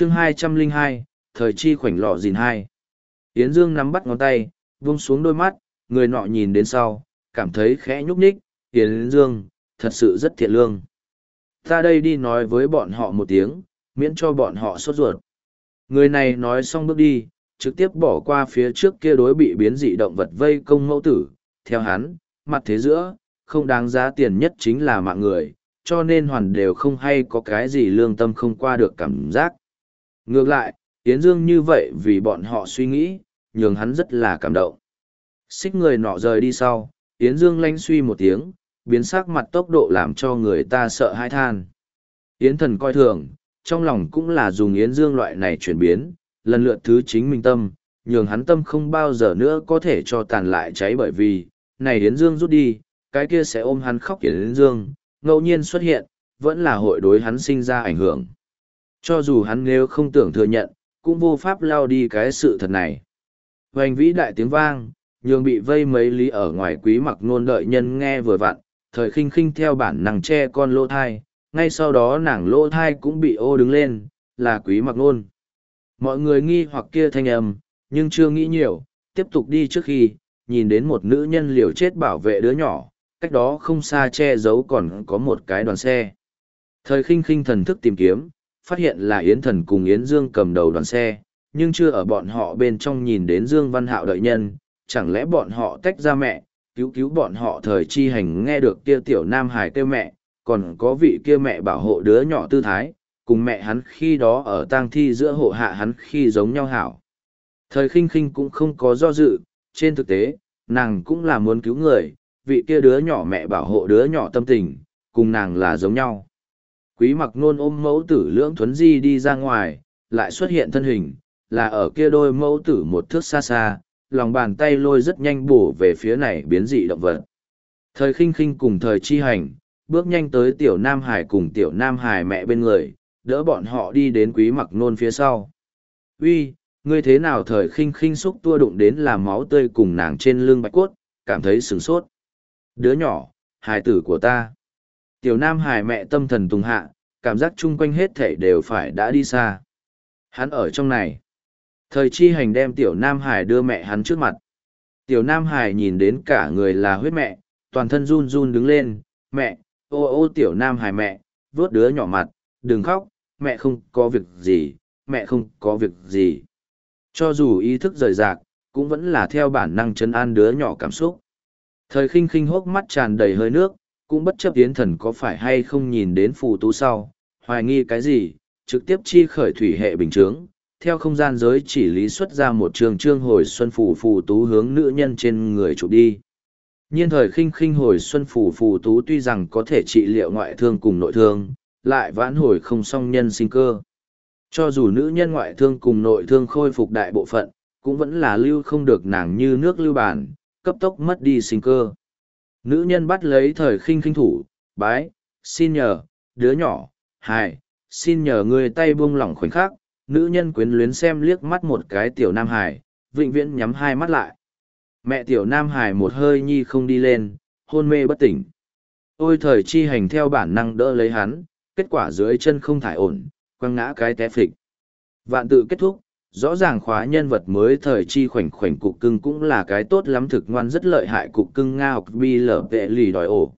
chương hai trăm linh hai, thời chi khoảnh lọ dìn hai. Yến dương nắm bắt ngón tay vung xuống đôi mắt, người nọ nhìn đến sau, cảm thấy khẽ nhúc nhích, yến dương, thật sự rất thiện lương. Ta đây đi nói với bọn họ một tiếng, miễn cho bọn họ sốt ruột. Người này nói xong bước đi, trực tiếp bỏ qua phía trước kia đối bị biến dị động vật vây công mẫu tử. Theo hắn, mặt thế giữa, không đáng giá tiền nhất chính là mạng người, cho nên hoàn đều không hay có cái gì lương tâm không qua được cảm giác ngược lại Yến Dương như vậy vì bọn họ suy nghĩ, nhường hắn rất là cảm động. Xích người nọ rời đi sau, Yến Dương lanh suy một tiếng, biến sắc mặt tốc độ làm cho người ta sợ hãi than. Yến thần coi thường, trong lòng cũng là dùng Yến Dương loại này chuyển biến, lần lượt thứ chính minh tâm, nhường hắn tâm không bao giờ nữa có thể cho tàn lại cháy bởi vì, này Yến Dương rút đi, cái kia sẽ ôm hắn khóc Yến Dương, ngẫu nhiên xuất hiện, vẫn là hội đối hắn sinh ra ảnh hưởng. Cho dù hắn nếu không tưởng thừa nhận, cũng vô pháp lao đi cái sự thật này. Hoành vĩ đại tiếng vang, nhường bị vây mấy lý ở ngoài quý mặc nôn đợi nhân nghe vừa vặn, thời khinh khinh theo bản nàng che con lỗ thai, ngay sau đó nàng lỗ thai cũng bị ô đứng lên, là quý mặc nôn. Mọi người nghi hoặc kia thanh âm, nhưng chưa nghĩ nhiều, tiếp tục đi trước khi, nhìn đến một nữ nhân liều chết bảo vệ đứa nhỏ, cách đó không xa che giấu còn có một cái đoàn xe. Thời khinh khinh thần thức tìm kiếm, phát hiện là Yến Thần cùng Yến Dương cầm đầu đoàn xe, nhưng chưa ở bọn họ bên trong nhìn đến Dương Văn Hạo đợi nhân, chẳng lẽ bọn họ tách ra mẹ, cứu cứu bọn họ thời chi hành nghe được kia tiểu Nam Hải kêu mẹ, còn có vị kia mẹ bảo hộ đứa nhỏ tư thái, cùng mẹ hắn khi đó ở tang thi giữa hộ hạ hắn khi giống nhau hảo. Thời khinh khinh cũng không có do dự, trên thực tế, nàng cũng là muốn cứu người, vị kia đứa nhỏ mẹ bảo hộ đứa nhỏ tâm tình, cùng nàng là giống nhau quý mặc nôn ôm mẫu tử lưỡng thuấn di đi ra ngoài lại xuất hiện thân hình là ở kia đôi mẫu tử một thước xa xa lòng bàn tay lôi rất nhanh bổ về phía này biến dị động vật. Thời khinh khinh cùng thời chi hành bước nhanh tới tiểu nam hải cùng tiểu nam hải mẹ bên người đỡ bọn họ đi đến quý mặc nôn phía sau. Uy ngươi thế nào thời khinh khinh xúc tua đụng đến làm máu tươi cùng nàng trên lưng bạch cốt cảm thấy sửng sốt. Đứa nhỏ hài tử của ta. Tiểu Nam Hải mẹ tâm thần tùng hạ, cảm giác chung quanh hết thể đều phải đã đi xa. Hắn ở trong này. Thời chi hành đem Tiểu Nam Hải đưa mẹ hắn trước mặt. Tiểu Nam Hải nhìn đến cả người là huyết mẹ, toàn thân run run đứng lên. Mẹ, ô ô Tiểu Nam Hải mẹ, vuốt đứa nhỏ mặt, đừng khóc, mẹ không có việc gì, mẹ không có việc gì. Cho dù ý thức rời rạc, cũng vẫn là theo bản năng chấn an đứa nhỏ cảm xúc. Thời khinh khinh hốc mắt tràn đầy hơi nước, cũng bất chấp yến thần có phải hay không nhìn đến phù tú sau, hoài nghi cái gì, trực tiếp chi khởi thủy hệ bình chướng, theo không gian giới chỉ lý xuất ra một trường trương hồi xuân phù phù tú hướng nữ nhân trên người chụp đi. Nhiên thời khinh khinh hồi xuân phù phù tú tuy rằng có thể trị liệu ngoại thương cùng nội thương, lại vãn hồi không song nhân sinh cơ. Cho dù nữ nhân ngoại thương cùng nội thương khôi phục đại bộ phận, cũng vẫn là lưu không được nàng như nước lưu bản, cấp tốc mất đi sinh cơ. Nữ nhân bắt lấy thời khinh khinh thủ, bái, xin nhờ, đứa nhỏ, hài, xin nhờ người tay buông lỏng khoảnh khắc, nữ nhân quyến luyến xem liếc mắt một cái tiểu nam hải, vĩnh viễn nhắm hai mắt lại. Mẹ tiểu nam hải một hơi nhi không đi lên, hôn mê bất tỉnh. Ôi thời chi hành theo bản năng đỡ lấy hắn, kết quả dưới chân không thải ổn, quăng ngã cái té phịch. Vạn tự kết thúc, rõ ràng khóa nhân vật mới thời chi khoảnh khoảnh cục cưng cũng là cái tốt lắm thực ngoan rất lợi hại cục cưng nga học bi lở vệ lì đòi ổ.